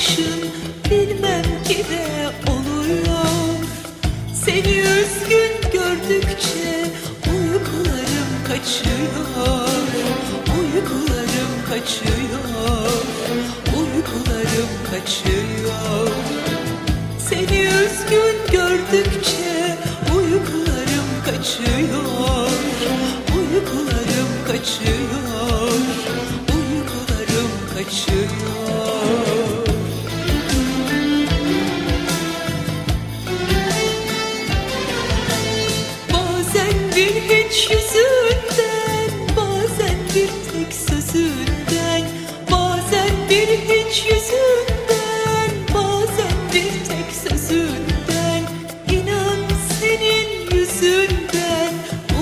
Bakışın bilmem kime oluyor. Seni üzgün gördükçe uykularım kaçıyor. Uykularım kaçıyor. Uykularım kaçıyor. Seni üzgün gördükçe uykularım kaçıyor. Uykularım kaçıyor yüzünden Bazen bir tek sözünden Bazen bir hiç yüzünden Bazen bir tek sözünden. İnan senin yüzünden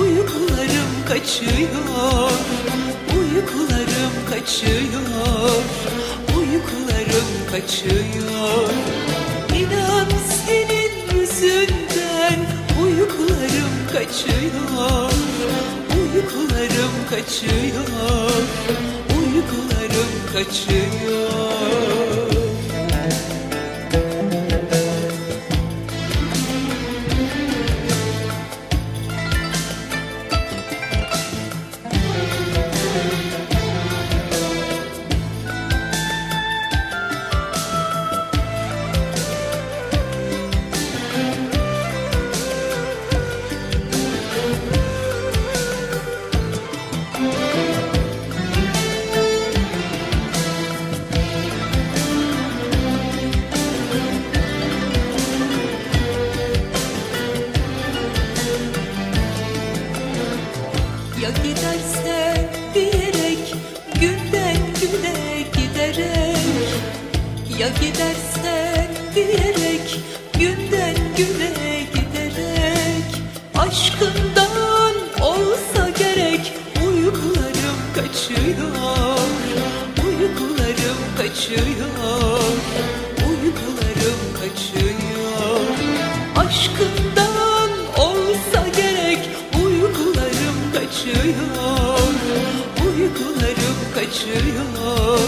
Uykularım kaçıyor Uykularım kaçıyor Uykularım kaçıyor kaçıyor. Uykularım kaçıyor Ya giderse diyerek günden güne giderek. Ya giderse diyerek günden güne giderek. Aşkından olsa gerek uykularım kaçıyor. Uykularım kaçıyor. Uykularım kaçıyor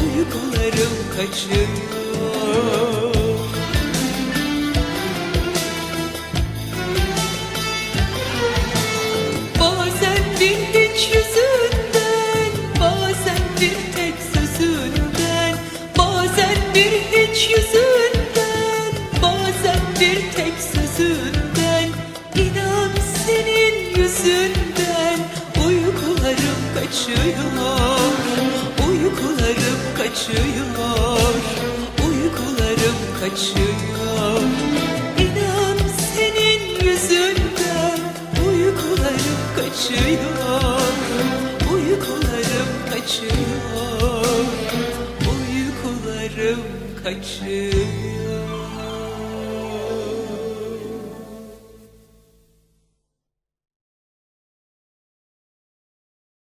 Uykularım kaçıyor kaçıyor. İnan senin yüzünden Uykularım kaçıyor. Uykularım kaçıyor. Uykularım kaçıyor